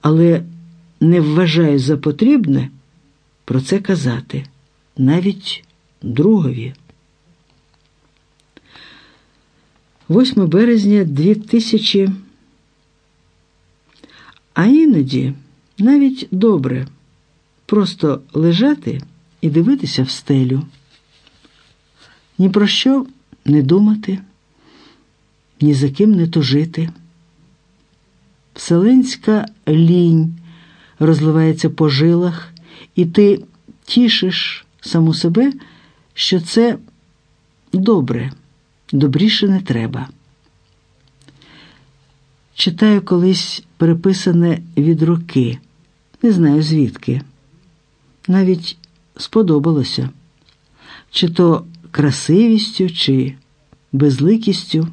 але не вважаю за потрібне про це казати, навіть другові. 8 березня 2000 А іноді навіть добре просто лежати і дивитися в стелю. Ні про що не думати, ні за ким не тужити. Вселенська лінь розливається по жилах, і ти тішиш саму себе, що це добре, добріше не треба. Читаю колись переписане від руки, не знаю звідки. Навіть сподобалося, чи то красивістю, чи безликістю,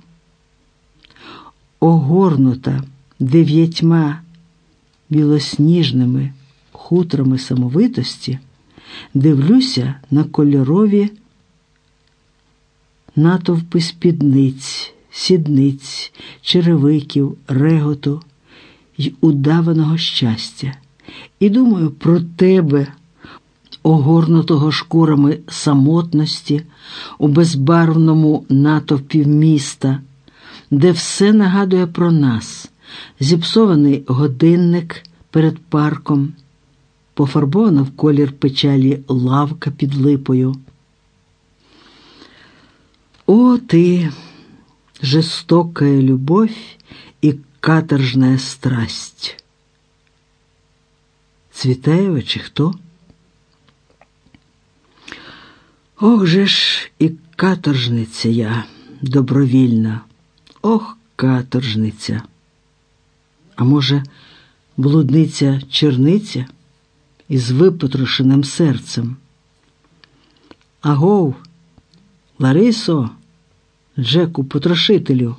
огорнута дев'ятьма білосніжними хутрами самовитості, дивлюся на кольорові натовпи спідниць, сідниць, черевиків, реготу й удаваного щастя, і думаю про тебе. Огорнутого шкурами самотності у безбарвному натовпі міста, де все нагадує про нас, зіпсований годинник перед парком, пофарбована в колір печалі лавка під липою. О, ты, жестокая любовь и каторжная страсть! Цвітаєва чи хто? Ох же ж і каторжниця я добровільна, ох, каторжниця. А може, блудниця черниця із випотрошеним серцем? Агов, Ларисо, Джеку потрошителю.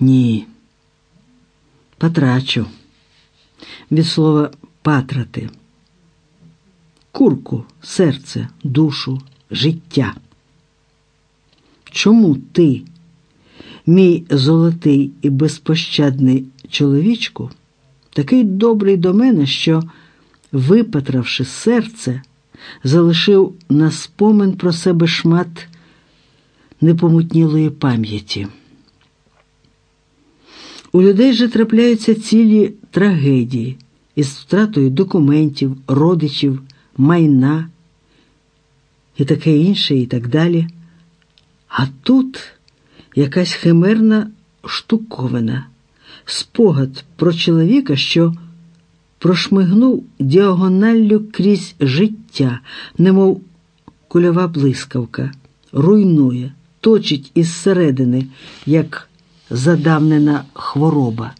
Ні, потрачу від слова патрати курку, серце, душу, життя. Чому ти, мій золотий і безпощадний чоловічку, такий добрий до мене, що, випатравши серце, залишив на спомин про себе шмат непомутнілої пам'яті? У людей же трапляються цілі трагедії із втратою документів, родичів майна і таке інше, і так далі. А тут якась химерна штуковина, спогад про чоловіка, що прошмигнув діагоналлю крізь життя, немов кульова блискавка, руйнує, точить із середини, як задавнена хвороба.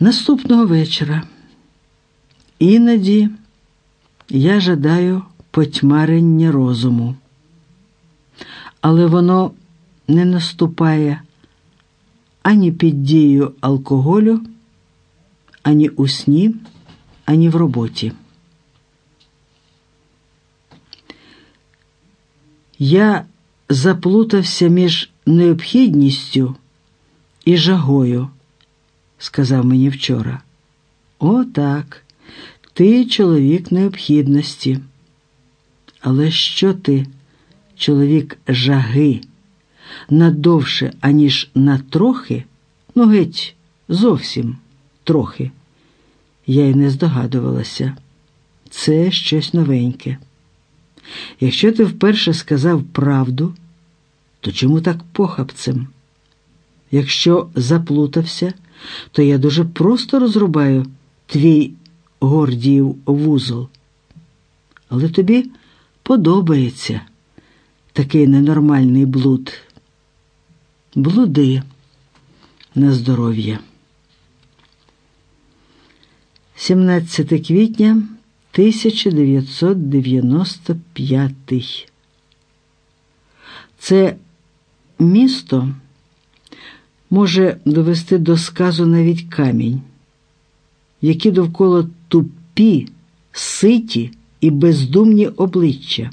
Наступного вечора. Іноді я жадаю потьмарення розуму, але воно не наступає ані під дією алкоголю, ані у сні, ані в роботі. Я заплутався між необхідністю і жагою, сказав мені вчора. О, так. Ти чоловік необхідності. Але що ти, чоловік жаги, надовше, аніж на трохи, ну геть, зовсім трохи, я й не здогадувалася. Це щось новеньке. Якщо ти вперше сказав правду, то чому так похабцем? Якщо заплутався, то я дуже просто розрубаю твій Гордіїв вузол. Але тобі подобається такий ненормальний блуд. Блуди на здоров'я. 17 квітня 1995 Це місто може довести до сказу навіть камінь які довкола тупі, ситі і бездумні обличчя.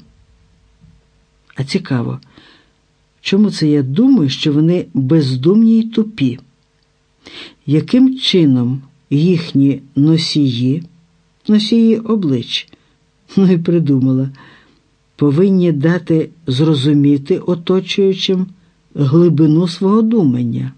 А цікаво, чому це я думаю, що вони бездумні й тупі? яким чином їхні носії, носії облич, ну і придумала, повинні дати зрозуміти оточуючим глибину свого думання.